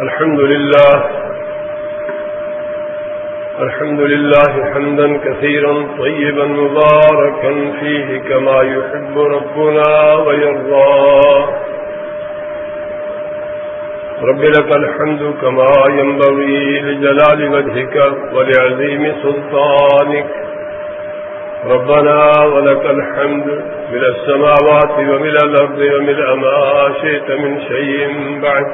الحمد لله الحمد لله حمدا كثيرا طيبا مباركا فيه كما يحب ربنا ويرضى. رب لك الحمد كما ينبغي لجلال وجهك ولعظيم سلطانك. ربنا ولك الحمد من السماوات ومن الأرض ومن ما شئت من شيء بعد.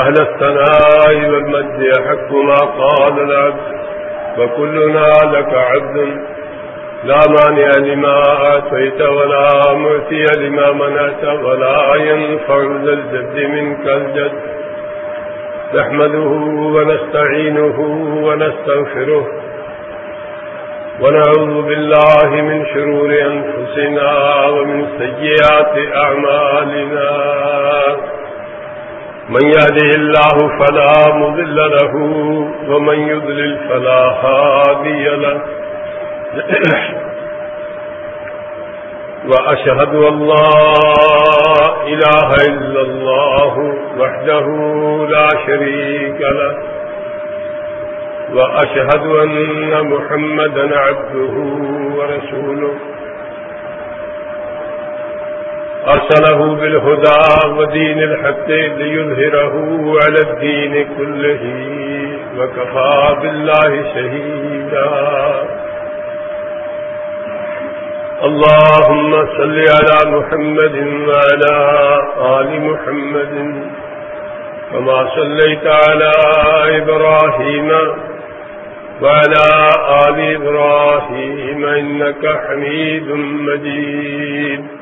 أهل الثناء والمجد يحق ما قال العبد، وكلنا لك عبد. لا مانع لما آتيت ولا معتي لما منعت، ولا ينفع ذا الجد منك الجد. نحمده ونستعينه ونستغفره، ونعوذ بالله من شرور أنفسنا ومن سيئات أعمالنا. من يهده الله فلا مذل له، ومن يذلل فلا هادي له. وأشهد أن لا إله إلا الله وحده لا شريك له. وأشهد أن محمدا عبده ورسوله. أرسله بالهدى ودين الحق ليظهره على الدين كله وكفى بالله شهيدا. اللهم صل على محمد وعلى آل محمد كما صليت على إبراهيم وعلى آل إبراهيم إنك حميد مجيد.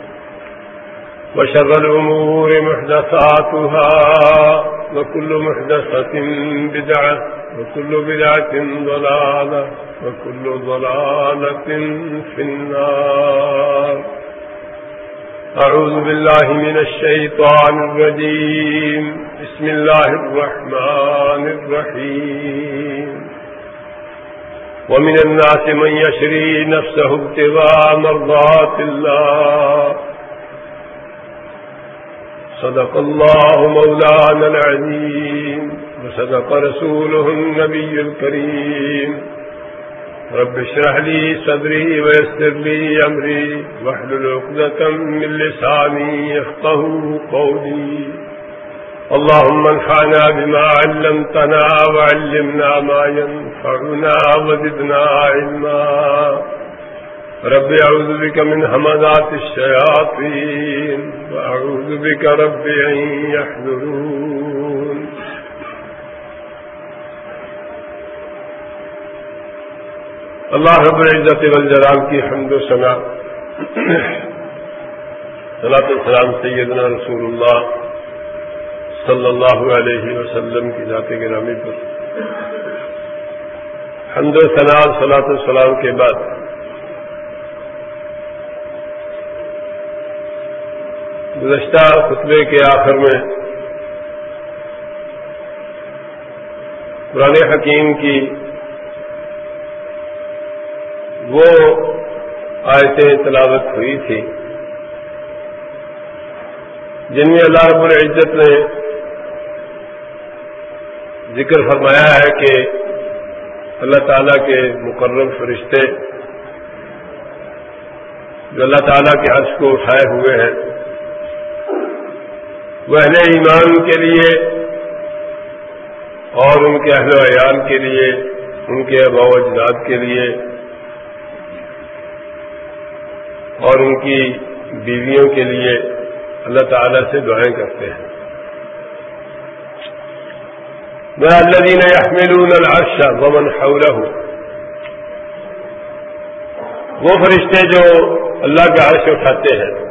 وشر الأمور محدثاتها وكل محدثة بدعة وكل بدعة ضلالة وكل ضلالة في النار. أعوذ بالله من الشيطان الرجيم. بسم الله الرحمن الرحيم. ومن الناس من يشري نفسه ابتغاء مرضات الله صدق الله مولانا العليم وصدق رسوله النبي الكريم. رب اشرح لي صدري ويسر لي أمري واحلل عقدة من لساني يفقه قولي. اللهم انفعنا بما علمتنا وعلمنا ما ينفعنا وزدنا علما. رب أعوذ بك من همذات الشياطين وأعوذ بك رب أن يحذرون اللہ رب العزت والجلال کی حمد و ثنا صلاۃ السلام سیدنا رسول اللہ صلی اللہ علیہ وسلم کی ذات گرامی پر. حمد و ثنا صلاۃ السلام کے بعد گزشتہ خطبے کے آخر میں پرانے حکیم کی وہ آیتیں تلاوت ہوئی تھی، جن میں اللہ رب العزت نے ذکر فرمایا ہے کہ اللہ تعالیٰ کے مقرر فرشتے جو اللہ تعالیٰ کے حج کو اٹھائے ہوئے ہیں وہ اہل ایمان کے لیے اور ان کے اہل عیال کے لیے، ان کے ابا اجداد کے لیے اور ان کی بیویوں کے لیے اللہ تعالی سے دعائیں کرتے ہیں۔ میں اللہ دین احمد العرش ومن حولہ ہوں وہ فرشتے جو اللہ کے عرش اٹھاتے ہیں۔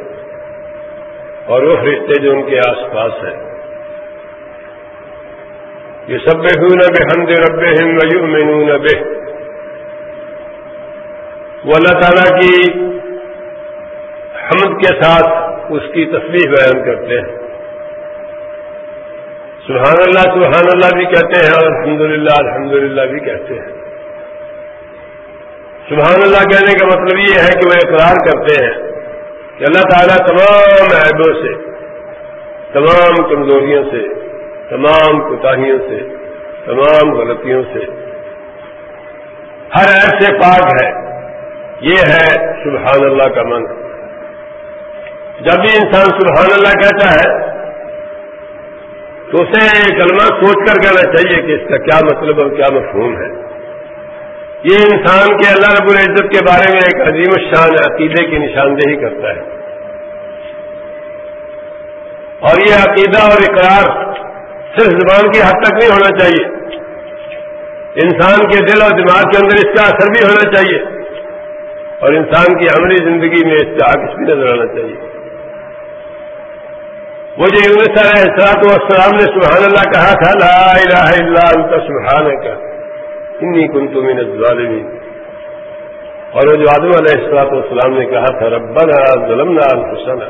اور وہ فرشتے جو ان کے آس پاس ہیں۔ یہ سب ہوں بے حمد رب ہند بے وہ اللہ تعالیٰ کی حمد کے ساتھ اس کی تصویر بیان کرتے ہیں۔ سبحان اللہ سبحان اللہ بھی کہتے ہیں اور الحمد للہ الحمد للہ بھی کہتے ہیں۔ سبحان اللہ کہنے کا مطلب یہ ہے کہ وہ اقرار کرتے ہیں۔ کہ اللہ تعالیٰ تمام عیبوں سے، تمام کمزوریوں سے، تمام کوتاہیوں سے، تمام غلطیوں سے ہر عیب سے پاک ہے۔ یہ ہے سبحان اللہ کا من۔ جب بھی انسان سبحان اللہ کہتا ہے، تو اسے کلمہ سوچ کر کہنا چاہیے کہ اس کا کیا مطلب اور کیا مفہوم ہے۔ یہ انسان کے اللہ رب العزت کے بارے میں ایک عظیم الشان عقیدے کی نشاندہی کرتا ہے۔ اور یہ عقیدہ اور اقرار صرف زبان کی حد تک نہیں ہونا چاہیے۔ انسان کے دل اور دماغ کے اندر اس کا اثر بھی ہونا چاہیے۔ اور انسان کی عملی زندگی میں اس کا عکس بھی نظر آنا چاہیے۔ وہ جو یونس علیہ السلاط والسلام نے سبحان اللہ کہا تھا، لا الہ الا انت سبحان کا انی کنت من الظالمین۔ اور وہ جو آدم علیہ السلاط والسلام نے کہا تھا، ربنا ظلمنا انفسنا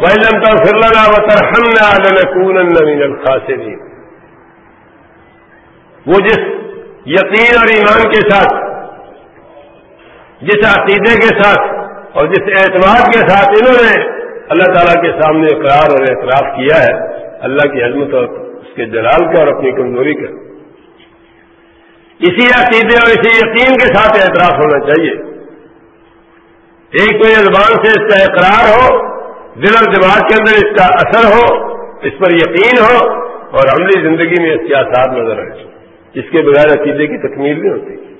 وَإِن لَمْ تَغْفِرْ لَنَا وَتَرْحَمْنَا لَنَكُونَنَّ مِنَ الْخَاسِرِينَ وہ جس یقین اور ایمان کے ساتھ، جس عقیدے کے ساتھ اور جس اعتماد کے ساتھ انہوں نے اللہ تعالیٰ کے سامنے اقرار اور اعتراف کیا ہے، اللہ کی عظمت اور اس کے جلال کا اور اپنی کمزوری کا۔ اسی عقیدے اور اسی یقین کے ساتھ اعتراف ہونا چاہیے۔ ایک تو یہ زبان سے اس کا اقرار ہو، دل اور دماغ کے اندر اس کا اثر ہو، اس پر یقین ہو اور عملی زندگی میں اس کے آثار نظر آئے اس کے بغیر عقیدے کی تکمیل نہیں ہوتی۔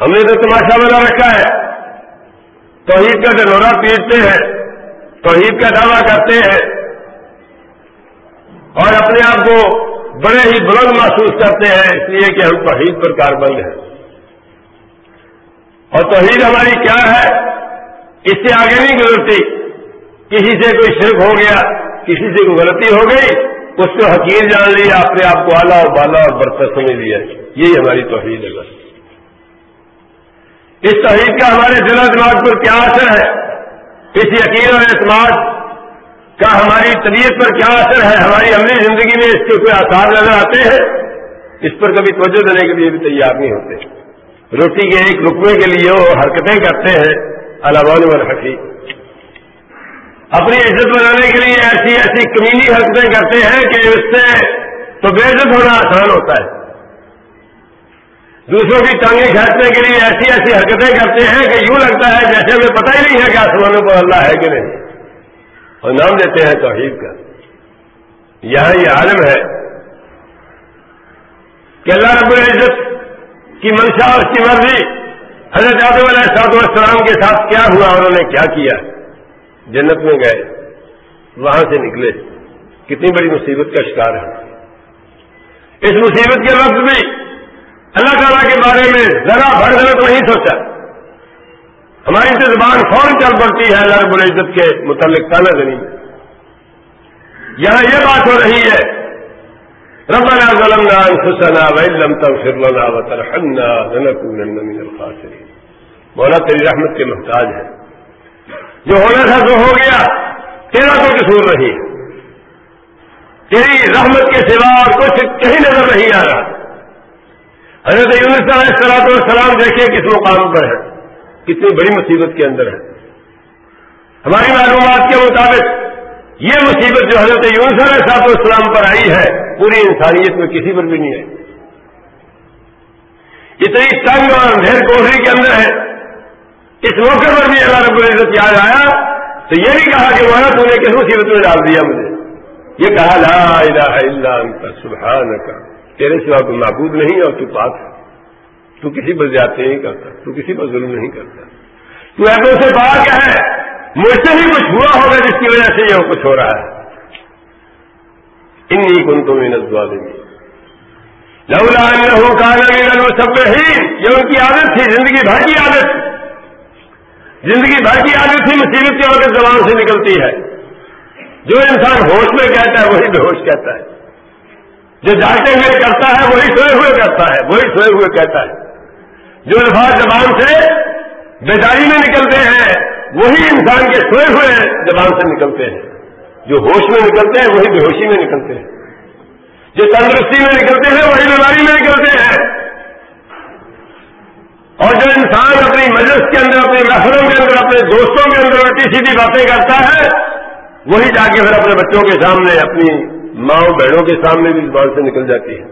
ہم نے تو تماشا بنا رکھا ہے۔ توحید کا ڈنورا پیٹتے ہیں، توحید کا دعویٰ کرتے ہیں اور اپنے آپ کو بڑے ہی بلند محسوس کرتے ہیں، اس لیے کہ ہم توحید پر کاربند ہیں۔ اور توحید ہماری کیا ہے؟ اس سے آگے نہیں گزرتی۔ کسی سے کوئی شرک ہو گیا، کسی سے کوئی غلطی ہو گئی، اس کو حقیر جان لیا، اپنے آپ کو آلہ اور بالا اور برتر سمجھ لیا۔ یہی ہماری توحید ہے بس۔ اس توحید کا ہمارے دل و دماغ پر کیا اثر ہے؟ اس یقین اور اعتماد کا ہماری طبیعت پر کیا اثر ہے؟ ہماری عملی زندگی میں اس کے کوئی آثار نظر آتے ہیں؟ اس پر کبھی توجہ دینے کے لیے بھی تیار نہیں ہوتے۔ روٹی کے ایک رکوے کے لیے وہ حرکتیں کرتے ہیں علام الحقی اپنی عزت بنانے کے لیے ایسی ایسی کمینی حرکتیں کرتے ہیں کہ اس سے تو بے عزت ہونا آسان ہوتا ہے۔ دوسروں کی ٹانگیں کھینچنے کے لیے ایسی ایسی حرکتیں کرتے ہیں کہ یوں لگتا ہے جیسے ہمیں پتہ ہی نہیں ہے کہ آسمانوں پر اللہ ہے کہ نہیں۔ اور نام دیتے ہیں توحید کا۔ یہاں یہ عالم ہے کہ اللہ رب العزت کی منشا اور اس کی مرضی حضرت آدم علیہ صاحب السلام کے ساتھ کیا ہوا انہوں نے کیا کیا؟ جنت میں گئے، وہاں سے نکلے۔ کتنی بڑی مصیبت کا شکار ہے اس مصیبت کے وقت بھی اللہ تعالیٰ کے بارے میں ذرا بھر غلط نہیں سوچا۔ ہماری سے زبان فوراً چل پڑتی ہے، اللہ رب العزت کے متعلق تانا زنی یہاں یہ بات ہو رہی ہے، ربنا ظلمنا انفسنا وإن لم تغفر لنا وترحمنا لنكونن من الخاسرين مولا تیری رحمت کے محتاج ہے جو ہونا تھا تو ہو گیا، تیرا تو قصور نہیں۔ تیری رحمت کے سوا اور کچھ کہیں نظر نہیں آ رہا۔ حضرت یونس علیہ السلام والسلام دیکھیے کس مقام پر ہے کتنی بڑی مصیبت کے اندر ہے۔ ہماری معلومات کے مطابق یہ مصیبت جو حضرت یونس علیہ صاحب السلام پر آئی ہے، پوری انسانیت میں کسی پر بھی نہیں ہے اتنی تنگ اور اندھیر کوٹری کے اندر ہے۔ اس موقع پر بھی اللہ رب العزت یاد آیا تو یہ نہیں کہا کہ وہاں تو نے کس مصیبت میں ڈال دیا مجھے؟ یہ کہا، لا الہ الا انت، سبحانک، تیرے سوا کوئی معبود نہیں اور تو پاک ہے۔ تو کسی پر زیادتی نہیں کرتا، تو کسی پر ظلم نہیں کرتا۔ تو ایسے سے پاک ہے مجھ سے ہی کچھ ہوا ہوگا جس کی وجہ سے یہ کچھ ہو رہا ہے۔ انی کن تو محنت دعا دیں گی لولا ہو کہا سب ہی یہ ان کی عادت تھی، زندگی بھر کی عادت۔ زندگی بھر کی عادت تھی مصیبت کی وقت زبان سے نکلتی ہے۔ جو انسان ہوش میں کہتا ہے، وہی بے ہوش کہتا ہے۔ جو جاگتے ہوئے کرتا ہے، وہی سوئے ہوئے کرتا ہے، وہی سوئے ہوئے کہتا ہے۔ جو الفاظ زبان سے بیداری میں نکلتے ہیں، وہی انسان کے سوئے ہوئے زبان سے نکلتے ہیں۔ جو ہوش میں نکلتے ہیں، وہی بے ہوشی میں نکلتے ہیں۔ جو تندرستی میں نکلتے ہیں، وہی بیماری میں نکلتے ہیں۔ اور جو انسان اپنی مجلس کے اندر، اپنی محفلوں کے اندر، اپنے دوستوں کے اندر الٹی سیدھی باتیں کرتا ہے، وہی جا کے پھر اپنے بچوں کے سامنے، اپنی ماں بہنوں کے سامنے بھی زبان سے نکل جاتی ہے۔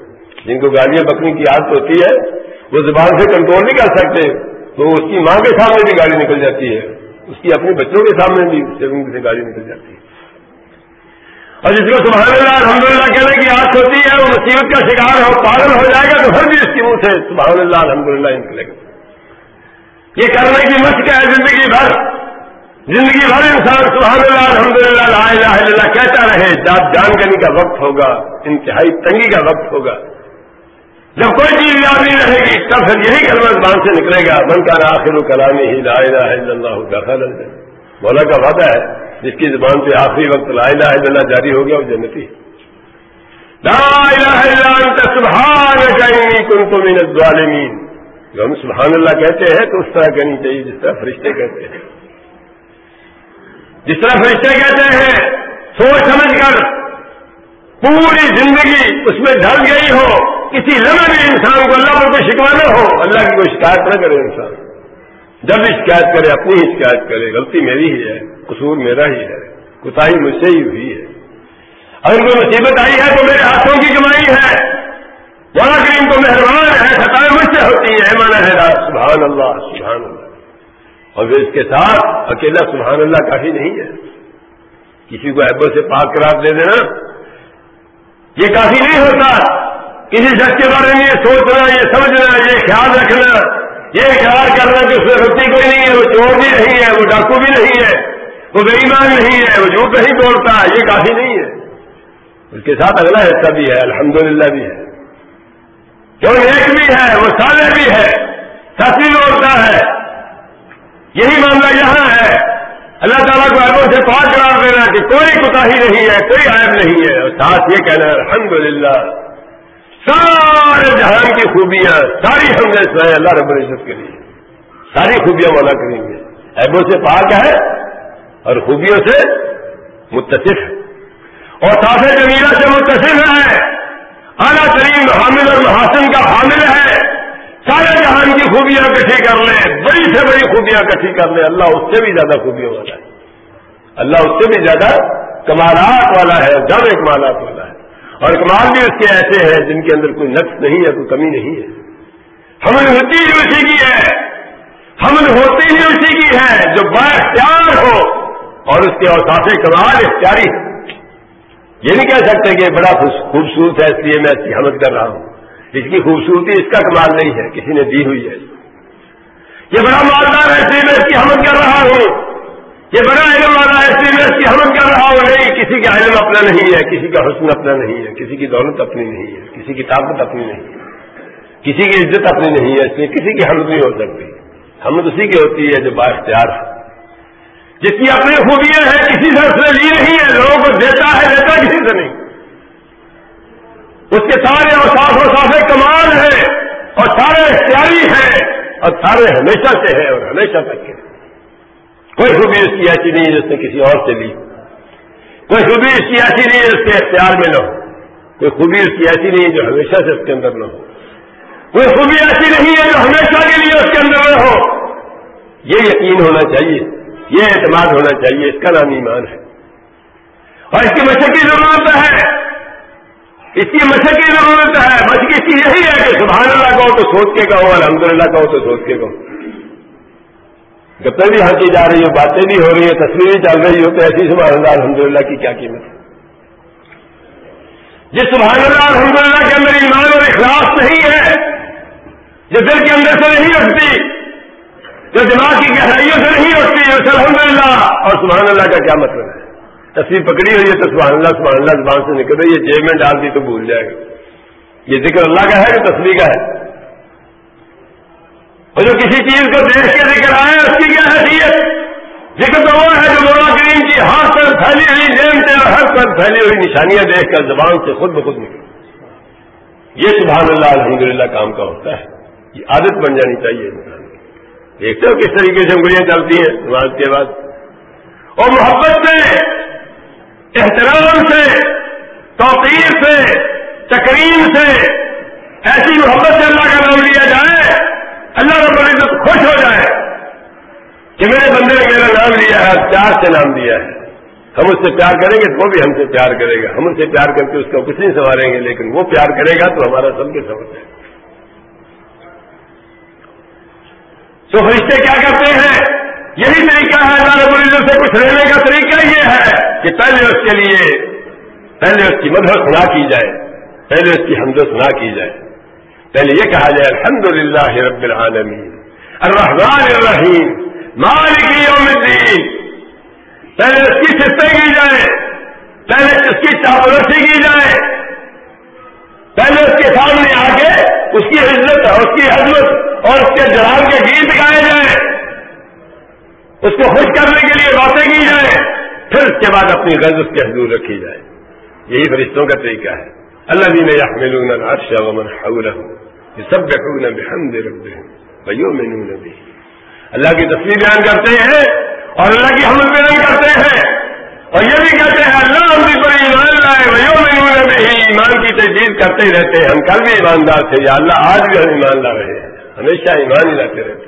جن کو گالیاں بکنے کی عادت ہوتی ہے وہ زبان سے کنٹرول نہیں کر سکتے، تو اس کی ماں کے سامنے بھی گالی نکل جاتی ہے۔ اس کی اپنے بچوں کے سامنے بھی سے گالی نکل جاتی ہے۔ اور جس کو سبحان اللہ، الحمد للہ کہنے کی عادت ہوتی ہے، وہ مصیبت کا شکار ہو، پاگل ہو جائے گا تو ہر بھی اس کی منہ سے سبحان اللہ، الحمد للہ نکلے گا۔ یہ کرنے کی مشق ہے زندگی بھر۔ زندگی بھر انسان سبحان اللہ، الحمد للہ، لا الہ الا اللہ کہتا رہے جب جان کرنے کا وقت ہوگا، انتہائی تنگی کا وقت ہوگا۔ جب کوئی چیز یاد نہیں رہے گی، تب پھر یہی کلمہ زبان سے نکلے گا، من کا آخر و کلامی ہی لا الہ الا اللہ دخل مولا کا وعدہ ہے، جس کی زبان سے آخری وقت لا الہ الا اللہ جاری ہو گیا، وہ جنتی لا الہ الا انت، سبحانک انی کنت من الظالمین۔ جو ہم سبحان اللہ کہتے ہیں، تو اس طرح کہنی چاہیے، جس طرح فرشتے کہتے ہیں۔ جس طرح فرشتے کہتے ہیں، سوچ سمجھ کر پوری زندگی اس میں ڈھل گئی ہو، کسی لمحے بھی انسان کو اللہ پر کوئی شکوا نہ ہو، اللہ کی کوئی شکایت نہ کرے انسان۔ جب بھی شکایت کرے، اپنی ہی شکایت کرے، غلطی میری ہی ہے، قصور میرا ہی ہے کوتا مجھ سے ہی ہوئی ہے۔ اگر کوئی مصیبت آئی ہے تو میرے ہاتھوں کی کمائی ہے۔ مولا کریم تو مہربان ہے، خطائیں مجھ سے ہوتی ہیں مانا ہے سبحان اللہ سبحان اللہ اور اس کے ساتھ اکیلا سبحان اللہ کافی نہیں ہے۔ کسی کو ایبو سے پاک قرار دے دینا یہ کافی نہیں ہوتا۔ کسی شخص کے بارے میں یہ سوچنا، یہ سمجھنا، یہ خیال رکھنا، یہ خیال کرنا کہ اس میں غلطی کوئی نہیں ہے، وہ چور بھی نہیں ہے، وہ ڈاکو بھی نہیں ہے، وہ بےمان نہیں ہے، وہ جھوٹ نہیں بولتا یہ کافی نہیں ہے۔ اس کے ساتھ اگلا حصہ بھی ہے، الحمدللہ بھی ہے۔ جو ایک بھی ہے، وہ سالے بھی ہے سچی ہوتا ہے۔ یہی معاملہ یہاں ہے۔ اللہ تعالیٰ کو ایبوں سے پاک قرار دینا کہ کوئی کوتا ہی نہیں ہے، کوئی عائب نہیں ہے۔ اور ساتھ یہ کہنا ہے الحمد سارے جہان کی خوبیاں، ساری ہم نے سنائے اللہ رب العزت کے لیے۔ ساری خوبیاں مولا کریں گے۔ ایبوں سے پاک ہے اور خوبیوں سے متصف۔ ہے اور ساتھ جمیلہ سے متصف ہے۔ اعلیٰ ترین حامل اور محاسن کا حامل ہے۔ سارے جہان کی خوبیاں کٹھی کر لیں، بڑی سے بڑی خوبیاں کٹھی کر لیں۔ اللہ اس سے بھی زیادہ خوبیوں والا ہے۔ اللہ اس سے بھی زیادہ کمالات والا ہے، زیادہ کمالات والا ہے۔ اور کمال بھی اس کے ایسے ہیں جن کے اندر کوئی نقص نہیں ہے، کوئی کمی نہیں ہے۔ حمل ہوتی ہی اسی کی ہے۔ حمل ہوتی ہی اسی کی ہے، جو با اختیار ہو اور اس کے اوساف کمال، اختیاری۔ ہے یہ نہیں کہہ سکتے کہ بڑا خوبصورت ہے، اس لیے میں اس کی حمد کر رہا ہوں۔ اس کی خوبصورتی اس کا کمال نہیں ہے، کسی نے دی ہوئی ہے۔ یہ بڑا مالدار ہے، اس لیے میں اس کی حمد کر رہا ہوں۔ یہ بڑا علم والا ہے، اس لیے میں اس کی حمد کر رہا ہوں۔ نہیں، کسی کا علم اپنا نہیں ہے، کسی کا حسن اپنا نہیں ہے، کسی کی دولت اپنی نہیں ہے، کسی کی طاقت اپنی نہیں ہے، کسی کی عزت اپنی نہیں ہے، اس لیے کسی کی حمد نہیں ہو سکتی۔ حمد اسی کی ہوتی ہے جو با اختیار ہے۔ جس کی اپنی خوبیاں ہیں، کسی سے اس نے لی نہیں ہے لوگوں کو دیتا ہے، دیتا کسی سے نہیں۔ اس کے سارے اور صاف و صاف کمال ہے اور سارے اختیاری ہیں اور سارے ہمیشہ سے ہیں اور ہمیشہ تک کے کوئی خوبی اس کی ایسی نہیں ہے جس نے کسی اور سے لی۔ کوئی خوبی اس کی ایسی نہیں ہے جس کے اختیار میں نہ ہو۔ کوئی خوبی اس کی ایسی نہیں ہے جو ہمیشہ سے اس کے اندر نہ ہو۔ کوئی خوبی ایسی نہیں ہے جو ہمیشہ کے لیے اس کے اندر نہ ہو۔ یہ یقین ہونا چاہیے۔ یہ اعتماد ہونا چاہیے۔ اس کا نام ایمان ہے۔ اور اس کی مشق کی ضرورت ہے۔ اس کی مشق کی ضرورت ہے مشق اس کی یہی ہے کہ سبحان اللہ کہو تو سوچ کے کہو الحمد للہ کہو تو سوچ کے کہو۔ گپیں بھی ہنسی جا رہی ہو، باتیں بھی ہو رہی ہیں تصویریں چل رہی ہو، تو ایسی سبحان اللہ الحمد للہ کی کیا قیمت ہے؟ جس سبحان اللہ الحمد للہ کے اندر ایمان اور اخلاص نہیں ہے، جو دل کے اندر سے نہیں رکھتی جو دماغ کی گہرائیوں سے نہیں اٹھتی ہے الحمد للہ اور سبحان اللہ کا کیا مطلب ہے؟ تصویر پکڑی ہوئی ہے تو سبحان اللہ سبحان اللہ زبان سے نکل رہی ہے جیب میں ڈال دی تو بھول جائے گا۔ یہ ذکر اللہ کا ہے کہ تصویر کا ہے؟ اور جو کسی چیز کو دیکھ کے ذکر آئے، اس کی کیا حیثیت؟ ذکر تو وہ ہے جو مولا کریم کی ہاتھ سے طرف پھیلی ہوئی نعمتیں اور ہر طرف پھیلی ہوئی نشانیاں دیکھ کر زبان سے خود بخود نکل۔ یہ سبحان اللہ، الحمدللہ کام کا ہوتا ہے۔ یہ عادت بن جانی چاہیے انسان کی۔ دیکھتے ہو کس طریقے سے انگلیاں چلتی ہیں، نماز کے بعد۔ اور محبت سے احترام سے توقیر سے تقریم سے، ایسی محبت سے اللہ کا نام لیا جائے، اللہ رب العزت خوش ہو جائے کہ میرے بندے نے میرا نام لیا ہے پیار سے نام دیا ہے۔ ہم اس سے پیار کریں گے تو وہ بھی ہم سے پیار کرے گا۔ ہم اس سے پیار کر کے اس کو کچھ نہیں سنواریں گے، لیکن وہ پیار کرے گا تو ہمارا سب کے سمجھ ہے تو فرشتے کیا کرتے ہیں؟ یہی طریقہ ہے، اللہ رب العزت سے کچھ رہنے کا طریقہ یہ ہے کہ پہلے اس کے لیے، پہلے اس کی مدد سنا کی جائے، پہلے اس کی حمد سنا کی جائے۔ پہلے یہ کہا جائے الحمد للہ رب العالمین، الرحمن الرحیم، مالک یوم الدین۔ پہلے اس کی سفتیں کی جائے پہلے اس کی چاپرسی کی جائے پہلے اس کے سامنے آ کے اس کی عزت اور اس کی حضرت اور اس کے جلال کے گیت گائے جائیں۔ اس کو خوش کرنے کے لیے باتیں کی جائیں، پھر اس کے بعد اپنی غرض اس کے حضور رکھی جائے۔ یہی فرشتوں کا طریقہ ہے۔ اللہ دین يحملون العرش ومن حوله يسبحون بحمد ربهم ويؤمنون به۔ اللہ کی تصویر بیان کرتے ہیں اور اللہ کی حمد بیان کرتے ہیں۔ اور یہ بھی کہتے ہیں، اللہ ہم بھی پر ایمان لائے ویو میں بھی ایمان کی تجدید کرتے ہی رہتے ہیں۔ ہم کل بھی ایماندار تھے، یا اللہ، آج بھی ہم ایمان لا رہے ہیں۔ ہمیشہ ایمان ہی لاتے رہتے ہیں۔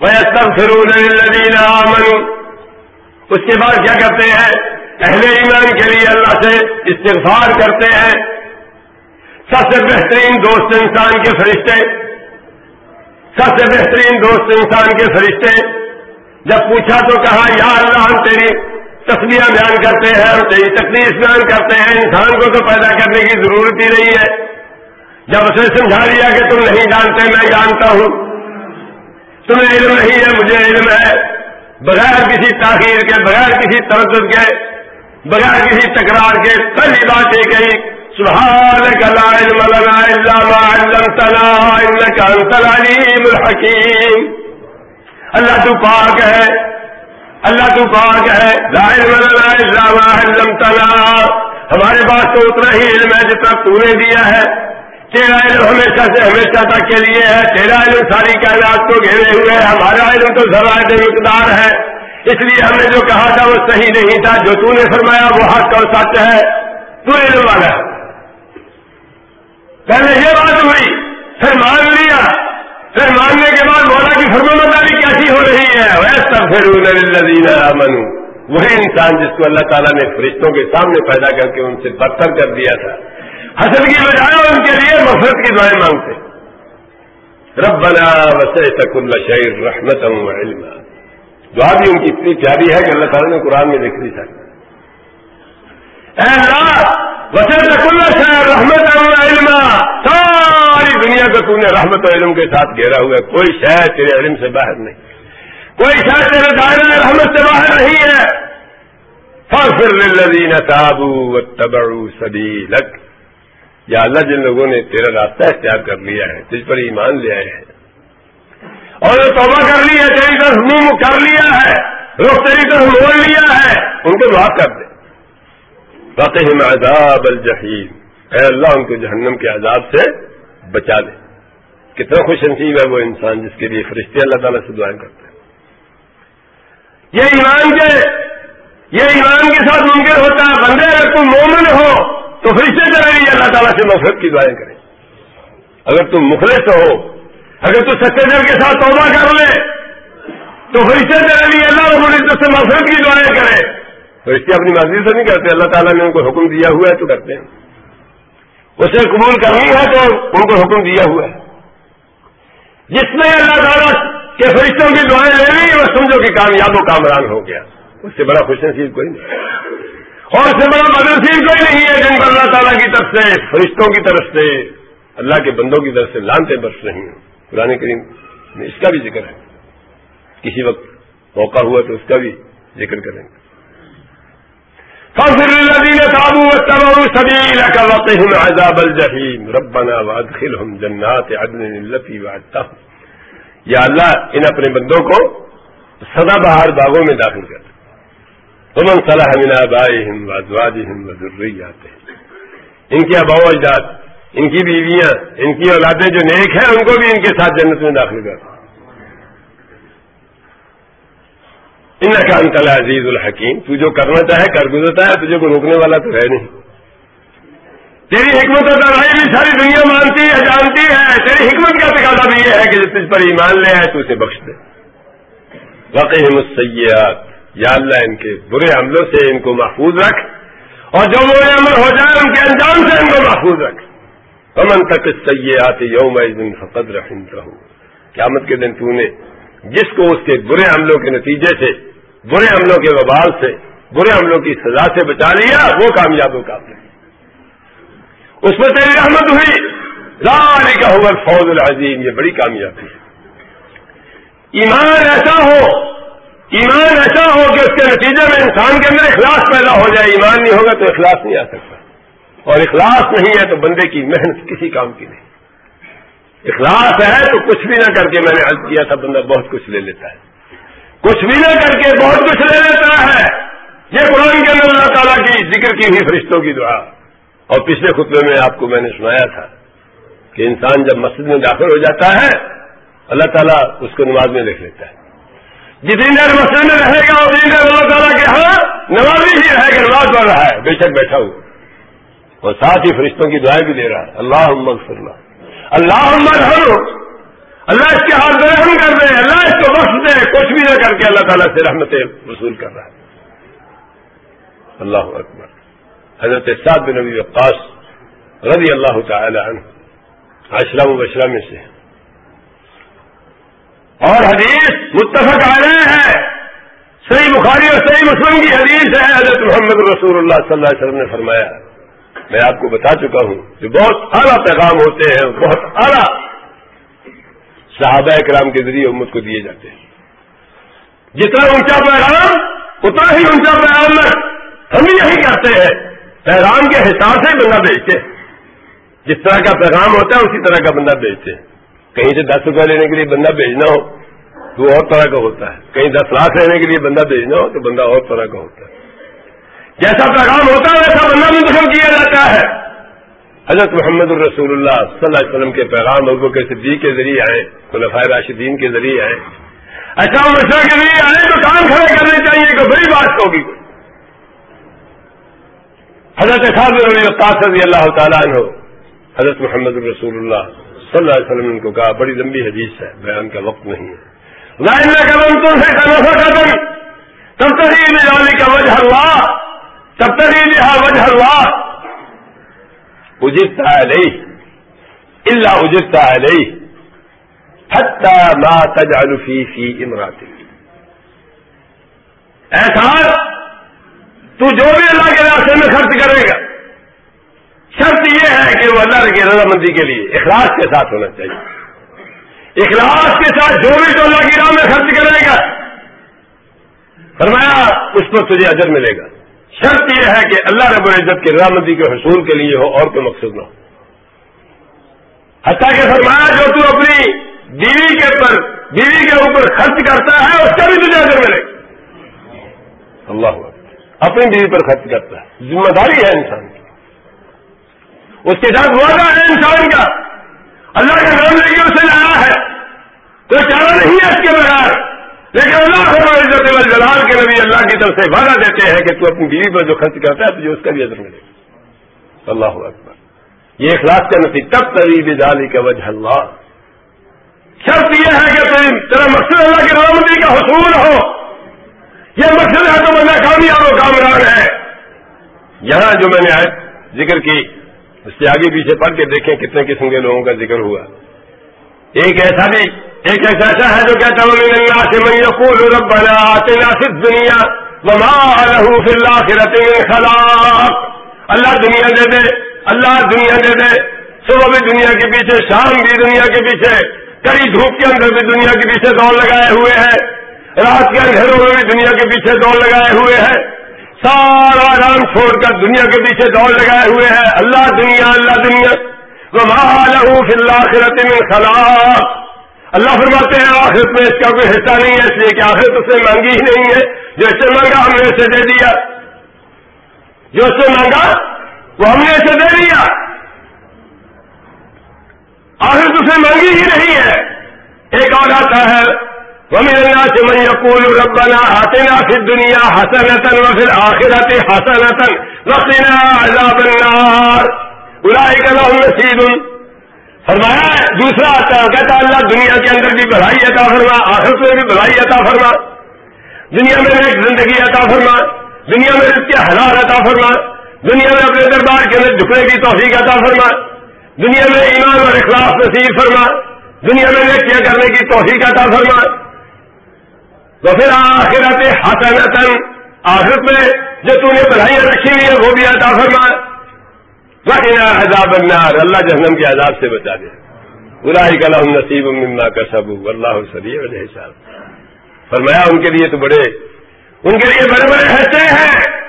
وہ سب فرون اس کے بعد کیا کرتے ہیں؟ اہل ایمان کے لیے اللہ سے استغفار کرتے ہیں۔ سب سے بہترین دوست انسان کے فرشتے۔ سب سے بہترین دوست انسان کے فرشتے۔ جب پوچھا تو کہا، یا اللہ، ہم تیری تصویریں بیان کرتے ہیں، ہم تیری تکلیف بیان کرتے ہیں۔ انسان کو تو پیدا کرنے کی ضرورت ہی نہیں ہے۔ جب اسے سمجھا دیا کہ تم نہیں جانتے، میں جانتا ہوں۔ تمہیں علم نہیں ہے، مجھے علم ہے۔ بغیر کسی تاخیر کے، بغیر کسی تردد کے، بغیر کسی تکرار کے پہلی بات یہ کہی سبحانك لا علم لنا إلا ما علمتنا إنك أنت العليم الحكيم اللہ تو پاک ہے، اللہ تو پاک ہے۔ لا علم لنا إلا ما علمتنا۔ ہمارے پاس تو اتنا ہی علم ہے جتنا تو نے دیا ہے۔ تیرا علم ہمیشہ سے ہمیشہ تک کے لیے ہے، تیرا علم ساری کائنات کو گھیرے ہوئے ہمارا علم تو ذرائع مقدار ہے۔ اس لیے ہم نے جو کہا تھا وہ صحیح نہیں تھا، جو تو نے فرمایا وہ حق اور سچ ہے۔ تو علم والا پہلے یہ بات ہوئی، پھر مان لیا۔ پھر ماننے کے بعد مولا کی فرم مداری کیسی ہو رہی ہے؟ ویسا پھر امن وہی انسان جس کو اللہ تعالیٰ نے فرشتوں کے سامنے پیدا کر کے ان سے بدتر کر دیا تھا۔ حسن کی بجائے ان کے لیے مفرت کی دعائیں مانگتے رب بنا وسے تک اللہ شعر رحمت علم دعا بھی ان کی اتنی پیاری ہے کہ اللہ تعالیٰ نے قرآن میں لکھ دی تھا رحمت علم ساری دنیا کو تم نے رحمت علم کے ساتھ گھیرا ہوا ہے۔ کوئی شہر تیرے علم سے باہر نہیں۔ کوئی شہر تیرے دائرے میں رحمت سے باہر نہیں ہے۔ فخر تابو تبڑو سبھی لک یا اللہ جن لوگوں نے تیرا راستہ اختیار کر لیا ہے، تجھ پر ایمان لے آئے ہیں۔ اور جو توبہ کر لی ہے، تیری طرف منہ کر لیا ہے، رخ تیری طرف موڑ لیا ہے، ان کو معاف کر دے۔ باقی عذاب الجحیم اے اللہ، ان کو جہنم کے عذاب سے بچا دے۔ کتنا خوش نصیب ہے وہ انسان جس کے لیے فرشتے اللہ تعالیٰ سے دعائیں کرتے ہیں۔ یہ ایمان کے، یہ ایمان کے ساتھ ممکن ہوتا ہے، بندے اگر تم مومن ہو تو فرشتے چلے گی اللہ تعالیٰ سے مفرت کی دعائیں کریں۔ اگر تم مخلص ہو، اگر تو سچے دل کے ساتھ توبہ کر لے، تو فرشتے تیرے لیے اللہ رب العزت سے مفرت کی دعائیں کرے فرشتے اپنی مرضی سے نہیں کرتے، اللہ تعالیٰ نے ان کو حکم دیا ہوا ہے تو کرتے ہیں۔ اسے قبول کرنی ہے تو ان کو حکم دیا ہوا ہے۔ جس نے اللہ تعالیٰ کے فرشتوں کی دعائیں لے لی، وہ سمجھو کہ کامیاب و کامران ہو گیا۔ اس سے بڑا خوش نصیب کوئی نہیں۔ اور اس سے بڑا بدنصیب کوئی نہیں ہے جن پر اللہ تعالیٰ کی طرف سے، فرشتوں کی طرف سے، اللہ کے بندوں کی طرف سے لانتے برس رہی ہیں۔ قرآن کریم میں اس کا بھی ذکر ہے۔ کسی وقت موقع ہوا تو اس کا بھی ذکر کریں گے۔ فصل الذين تابوا واتبعوا سبيلك وقهم عذاب الجحيم ربنا وادخلهم جنات عدن التي وعدتهم۔ یا اللہ، ان اپنے بندوں کو سدا بہار باغوں میں داخل کر۔ امن صلاح منا بائی ہند وادواد ہند ان کے اباؤ اجداد ان کی بیویاں، ان کی اولادیں جو نیک ہیں، ان کو بھی ان کے ساتھ جنت میں داخل کر۔ ان کا انکل عزیز الحکیم، تو جو کرنا چاہے کر گزرتا ہے، تجھے کو روکنے والا تو ہے نہیں۔ تیری حکمت اور لڑائی بھی ساری دنیا مانتی ہے، جانتی ہے، تیری حکمت کا تقاضا بھی یہ ہے کہ تجھ پر ایمان لے آئے، تو اسے بخش دے۔ واقعی مسیات یا اللہ ان کے برے عملوں سے ان کو محفوظ رکھ اور جو برے عمل ہو جائے ان کے انجام سے ان کو محفوظ رکھ۔ امن تک سیاحت یوم دن فقد رحم رہو قیامت کے دن تو نے جس کو اس کے برے عملوں کے نتیجے سے، برے عملوں کے وبال سے، برے عملوں کی سزا سے بچا لیا، وہ کامیاب ہو اس پر تیری رحمت ہوئی۔ لالی کا فوج العظیم یہ بڑی کامیابی ہے۔ ایمان ایسا ہو ایمان ایسا ہو کہ اس کے نتیجے میں انسان کے اندر اخلاص پیدا ہو جائے، ایمان نہیں ہوگا تو اخلاص نہیں آ سکتا۔ اور اخلاص نہیں ہے تو بندے کی محنت کسی کام کی نہیں۔ اخلاص ہے تو کچھ بھی نہ کر کے میں نے عرض کیا تھا، بندہ بہت کچھ لے لیتا ہے۔ کچھ بھی نہ کر کے بہت کچھ لے لیتا ہے۔ یہ قرآن کے اندر اللہ تعالیٰ کی ذکر کی ہوئی فرشتوں کی دعا۔ اور پچھلے خطبے میں آپ کو میں نے سنایا تھا کہ انسان جب مسجد میں داخل ہو جاتا ہے، اللہ تعالیٰ اس کو نماز میں دیکھ لیتا ہے۔ جتنی دیر مسجد میں رہے گا اتنی دیر اللہ تعالیٰ کے ہاں نمازی ہی رہے گا، نماز پڑھ رہا ہے، بے شک بیٹھا ہوں۔ اور ساتھ ہی فرشتوں کی دعائیں بھی دے رہا ہے۔ اللہ محمد اللہ اللہ محمد اللہ اس کے ہاتھ رحم کر دے، اللہ اس کو بخش دے، کچھ بھی نہ کر کے اللہ تعالیٰ سے رحمت وصول کر رہا ہے۔ اللہ اکبر۔ حضرت سعد بن نبی وقاص رضی اللہ تعالی عنہ اشرم و بشرم سے اور حدیث متفق آ رہے ہیں صحیح بخاری اور صحیح مسلم کی حدیث ہے۔ حضرت محمد رسول اللہ صلی اللہ علیہ وسلم نے فرمایا، میں آپ کو بتا چکا ہوں کہ بہت اعلیٰ پیغام ہوتے ہیں، بہت اعلیٰ صحابہ کرام کے ذریعے امت کو دیے جاتے ہیں۔ جتنا اونچا پیغام، اتنا ہی اونچا پیغام میں ہم یہی کرتے ہیں، پیغام کے حساب سے بندہ بیچتے جس طرح کا پیغام ہوتا ہے، اسی طرح کا بندہ بیچتے ہیں۔ کہیں سے دس روپے لینے کے لیے بندہ بھیجنا ہو تو اور طرح کا ہوتا ہے۔ کہیں دس لاکھ لینے کے لیے بندہ بھیجنا ہو تو بندہ اور طرح کا ہوتا ہے۔ جیسا پیغام ہوتا ہے، ویسا بندہ منتخب کیا جاتا ہے۔ حضرت محمد الرسول اللہ صلی اللہ علیہ وسلم کے پیغام ابو کے صدیق کے ذریعے آئے خلفۂ راشدین کے ذریعے آئے۔ ایسا مشرہ کے ذریعے آئے تو کام کھڑے کرنے چاہیے کہ بڑی بات ہوگی۔ حضرت خاص رضی اللہ تعالیٰ عنہ، حضرت محمد الرسول اللہ صلی اللہ علیہ وسلم ان کو کہا بڑی لمبی حدیث ہے بیان کا وقت نہیں ہے۔ لائن قدم تم سے قدم تب تک یہ کا وجہ اللہ تب تک یہ وجہ ہوا اجرتا علیہ اللہ اجرتا علیہ حتی ما تجعل فی فی امراتی۔ ایسا تو جو بھی اللہ کے راستے میں خرچ کرے گا شرط یہ ہے کہ وہ اللہ کی رضامندی کے لیے اخلاص کے ساتھ ہونا چاہیے۔ اخلاص کے ساتھ جو بھی تو اللہ کی راہ میں خرچ کرے گا۔ فرمایا، اس پر تجھے اجر ملے گا۔ شرط یہ ہے کہ اللہ رب العزت کی رضامندی کے حصول کے لیے ہو، اور کوئی مقصد نہ ہو۔ حتیٰ کہ فرمایا، جو تو اپنی بیوی کے پر، بیوی کے اوپر خرچ کرتا ہے، اس کا بھی تجھے اثر ملے۔ گا اللہ اپنی بیوی پر خرچ کرتا ہے۔ ذمہ داری ہے انسان کی۔ اس کے ساتھ وعدہ ہے انسان کا؟ اللہ کا نام لے کے اسے لایا ہے۔ کوئی چارہ نہیں ہے اس کے بغیر۔ لیکن اللہ عزت جلال کے نبی اللہ کی طرف سے وعدہ دیتے ہیں کہ تو اپنی بیوی پر جو خرچ کرتا ہے تو اس کا بھی عزر ملے۔ گا اللہ اکبر۔ یہ اخلاص کا نتیجہ تب طریب ڈالی کا وجہ اللہ۔ شرط یہ ہے کہ تم تیرا مقصد اللہ کی رامدی کا حصول ہو۔ یہ مقصد ہے تو بندہ کامیاب و کامران ہے۔ یہاں جو میں نے آئے ذکر کی اس سے آگے پیچھے پڑھ کے دیکھیں کتنے قسم کے لوگوں کا ذکر ہوا۔ ایک ایسا بھی ایک ایسا ایسا ہے جو کہتا ہوں اللہ سے میں یقول ربنا آتنا فی الدنیا وما له فی الاخرة من خلاق. اللہ دنیا دے دے، اللہ دنیا دے دے۔ صبح بھی دنیا کے پیچھے، شام بھی دنیا کے پیچھے۔ کڑی دھوپ کے اندر بھی دنیا کے پیچھے دوڑ لگائے ہوئے ہیں۔ رات کے اندھیروں میں بھی دنیا کے پیچھے دوڑ لگائے ہوئے ہیں۔ سارا رام چھوڑ کر دنیا کے پیچھے دوڑ لگائے ہوئے ہیں۔ اللہ دنیا اللہ دنیا۔ وما له فی الاخرة من خلاق۔ اللہ فرماتے ہیں، آخرت میں اس کا کوئی حصہ نہیں ہے، اس لیے کہ آخرت اس نے مانگی ہی نہیں ہے۔ جو اس سے مانگا ہم نے اسے دے دیا۔ جو اس سے مانگا وہ ہم نے اسے دے دیا۔ آخر تو اسے مانگی ہی نہیں ہے۔ ایک اور آتا ہے۔ ومن الناس من يقول ربنا آتنا في الدنيا حسنة وفي الآخرة حسنة وقنا عذاب النار. أولئك لهم نصيب. فرمایا ہے، دوسرا آتا کہتا اللہ دنیا کے اندر بھی بھلائی عطا فرما آخر میں بھی بھلائی عطا فرما۔ دنیا میں ایک زندگی عطا فرما، دنیا میں اس کے حلال عطا فرما، دنیا میں اپنے دربار کے اندر جھکنے کی توفیق عطا فرما۔ دنیا میں ایمان اور اخلاص نصیب فرما، دنیا میں نیکیاں کرنے کی توفیق عطا فرما۔ پھر آخرت حسنتن آخرت میں جو تم نے بھلائیاں رکھی ہوئی ہے وہ بھی عطا فرما عذاب النار۔ اللہ جہنم کے عذاب سے بچا دے۔ برائی کلام نصیب مما کا سب اللہ سبھی صاحب فرمایا ان کے لیے تو بڑے ان کے لیے بڑے بڑے حصے ہیں۔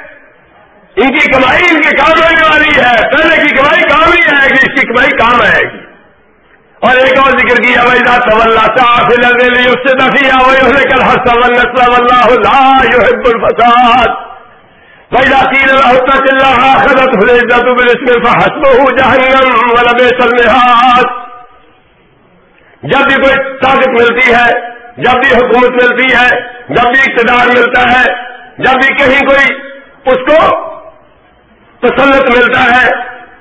ان کی کمائی ان کے کام آنے والی ہے۔ پہلے کی کمائی کام ہی آئے گی، اس کی کمائی کام آئے گی۔ اور ایک اور ذکر کیا بھائی طول اس سے دفیع ہوئے کل ہر سول نسل اللہ يحب الفساد. پیدا کی رہا چل خدت بھلے جب اس میں ہسم ہوں جہنم والا بے جب بھی کوئی طاقت ملتی ہے، جب بھی حکومت ملتی ہے، جب بھی اقتدار ملتا ہے، جب بھی کہیں کوئی اس کو تسلط ملتا ہے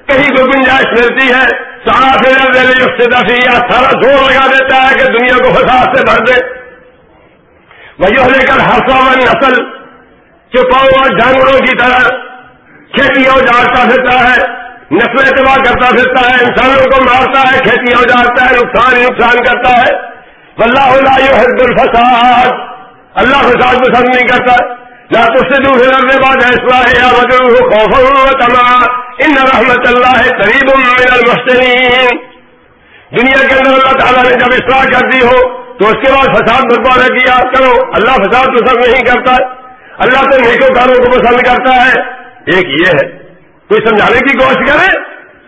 کہیں کوئی گنجائش ملتی ہے سارا فیل دے سے سارا زور لگا دیتا ہے کہ دنیا کو فساد سے بھر دے۔ وہی لے کر ہر سو نسل اور جانوروں کی طرح کھیتی اجاڑتا پھرتا ہے، نسل اعتبار کرتا پھرتا ہے، انسانوں کو مارتا ہے، کھیتی اجاڑتا ہے، نقصان نقصان کرتا ہے۔ اللہ اللہ حد الفساد، اللہ فساد پسند نہیں کرتا۔ نہ تو سے دوسرے لڑنے بعد ایسا ہے یا مگر خوف تما ان رحمت اللہ قریب من المحسنین دنیا کے اندر اللہ تعالیٰ نے جب اصلاح کر دی ہو، تو اس کے بعد فساد برپا نہ کیا۔ کرو اللہ فساد پسند نہیں کرتا اللہ تو نیکو کاروں کو پسند کرتا ہے۔ ایک یہ ہے، کوئی سمجھانے کی کوشش کرے۔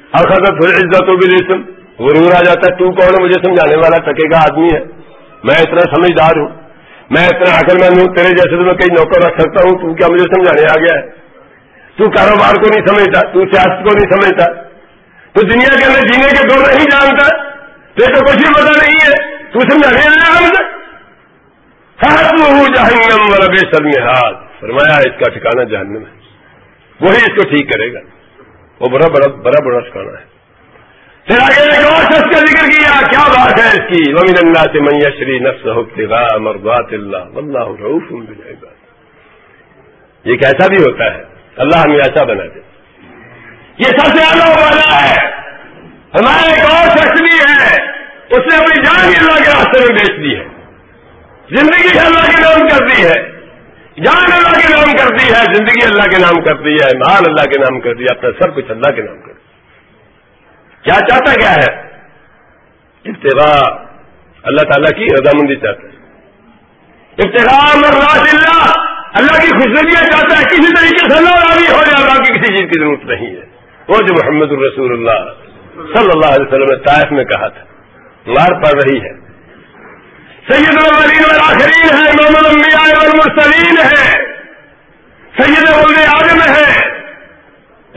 اور پھر عزت و بھی غرور آ جاتا ہے۔ تو کون مجھے سمجھانے والا تھکے گا آدمی ہے؟ میں اتنا سمجھدار ہوں۔ میں اتنا عقل مند ہوں، تیرے جیسے تو میں کئی نوکر رکھ سکتا ہوں، تو کیا مجھے سمجھانے آ گیا ہے؟ تو کاروبار کو نہیں سمجھتا، تو سیاست کو نہیں سمجھتا۔ تو دنیا کے اندر جینے کے دور نہیں جانتا۔ تو کچھ بھی پتا نہیں ہے، تو سمجھانے آیا مجھے جہنم والا بے میں ہاتھ فرمایا، اس کا ٹھکانا جہنم ہے۔ وہی اس کو ٹھیک کرے گا۔ وہ بڑا بڑا بڑا بڑا ٹھکانا ہے۔ پھر آگے ایک اور شخص کا ذکر کیا کیا بات ہے اس کی؟ ومن اللہ سے میاں شری نفس ہوگا مربات اللہ اللہ روف گا یہ کیسا بھی ہوتا ہے، اللہ ہمیں ایسا بنا دے۔ یہ سب سے اعلیٰ والا ہے۔ ہمارا ایک اور شخص بھی ہے، اس نے اپنی جان ہی اللہ کے راستے میں بیچ دی ہے۔ زندگی اللہ کے نام کر دی ہے۔ جان اللہ کے نام کر دی ہے، زندگی اللہ کے نام کر دی ہے، مال اللہ کے نام کر دیا اپنا سب کچھ اللہ کے نام کر دیا کیا چاہتا کیا ہے۔ ابتدا اللہ تعالیٰ کی رضامندی چاہتا ہے۔ ابتدا اللہ۔ اللہ کی خوشبیاں چاہتا ہے۔ کسی طریقے سے اللہ راضی ہو جائے، اللہ کی کسی چیز کی ضرورت نہیں ہے۔ وہ جو محمد الرسول اللہ صلی اللہ علیہ وسلم نے طائف میں کہا تھا مار پڑ رہی ہے۔ سید الولین والآخرین ہے امام الانبیاء والمرسلین ہے سید ولد عالم ہے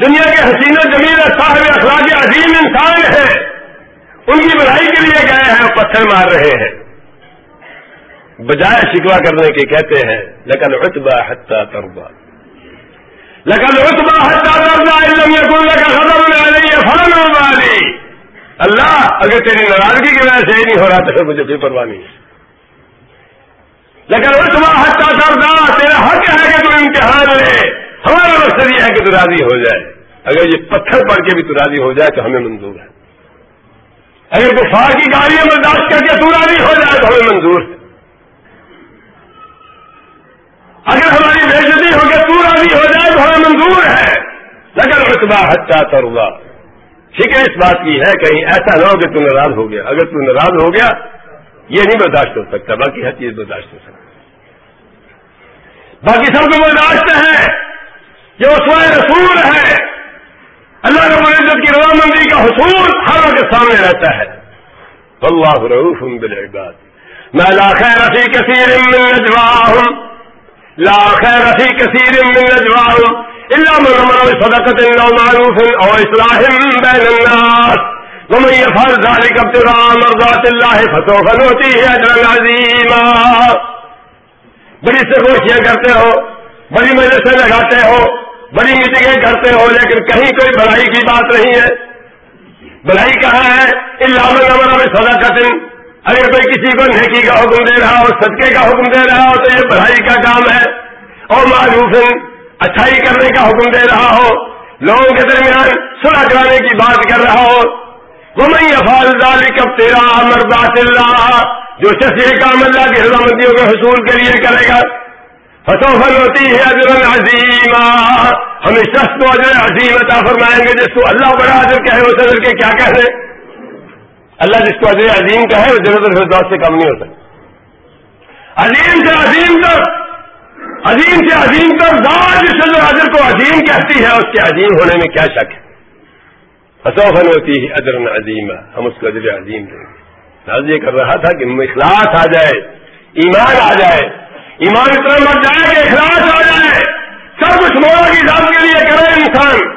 دنیا کے حسین و جمیل صاحب اخلاق عظیم انسان ہے ان کی بڑھائی کے لیے گئے ہیں پتھر مار رہے ہیں۔ بجائے شکوا کرنے کے کہتے ہیں لیکن اتبا حتہ تربا لیکن اتبا حتہ تربا علم والی اللہ، اگر تیری ناراضگی کی وجہ سے یہ نہیں ہو رہا تو پھر مجھے کوئی پرواہ نہیں ہے۔ لیکن اس حق کا کرنا تیرا حق ہے کہ تو امتحان لے۔ مقصد یہ ہے کہ تو راضی ہو جائے۔ اگر یہ پتھر پڑ کے بھی تو راضی ہو جائے تو ہمیں منظور ہے۔ اگر گفار کی گاڑیاں برداشت کر کے تو راضی ہو جائے تو ہمیں منظور ہے۔ اگر ہماری بےزتی ہو کے تو راضی ہو جائے تو ہمیں منظور ہے۔ لیکن رتبا حتہ تروا فکر اس بات کی ہے، کہیں ایسا نہ ہو کہ تو ناراض ہو گیا۔ اگر تو ناراض ہو گیا، یہ نہیں برداشت ہو سکتا، باقی ہر چیز برداشت ہو سکتا باقی سب کو برداشت ہے۔ جو سوائے رسول ہے، اللہ رب العزت کی رضامندی کا حصول ہر وقت سامنے رہتا ہے۔ اللہ رعوف بالعباد۔ ما لا خير في كثير من نجواهم لا خیر فی کثیر من نجواهم الا من امر بصدقه او معروف او اصلاح بین الناس۔ ومن يفعل ذلك ابتغاء مرضات الله فسوف نؤتيه اجرا عظيما بڑی سرگوشیاں کرتے ہو، بڑی مجلسیں لگاتے ہو بڑی میٹنگیں کرتے ہو، لیکن کہیں کوئی بڑائی کی بات نہیں ہے۔ بڑائی کہاں ہے؟ اللہ من امر بصدقه اگر کوئی کسی کو نیکی کا حکم دے رہا ہو، صدقے کا حکم دے رہا ہو، تو یہ بڑھائی کا کام ہے۔ اور معروف اچھائی کرنے کا حکم دے رہا ہو۔ لوگوں کے درمیان سلح کرانے کی بات کر رہا ہو۔ وہ میں افال کب تیرا مرباط اللہ جو شخص یہ کام اللہ کی رضامندیوں کے حصول کے لیے کرے گا فصوفل ہوتی ہے اجر عظیم ہم اس شخص کو اجر عظیم عطا فرمائیں گے جس کو اللہ بڑا اجر کہے وہ صدر کے کیا کہہ رہے اللہ جس کو عظیم عظیم کا ہے وہ ضرورت الفردوس سے کم نہیں ہو سکتا۔ عظیم سے عظیم تک، عظیم سے عظیم تک ذات جس جو اجر کو عظیم کہتی ہے، اس کے عظیم ہونے میں کیا شک ہے؟ اصوفن ہوتی ہے ادر عظیم ہم اس کو ادر عظیم دیں گے۔ یہ کر رہا تھا کہ اخلاص آ جائے، ایمان آ جائے۔ ایمان اتنا مر جائے کہ اخلاص آ جائے۔ سب کچھ مولا کی ذات کے لیے کرے انسان۔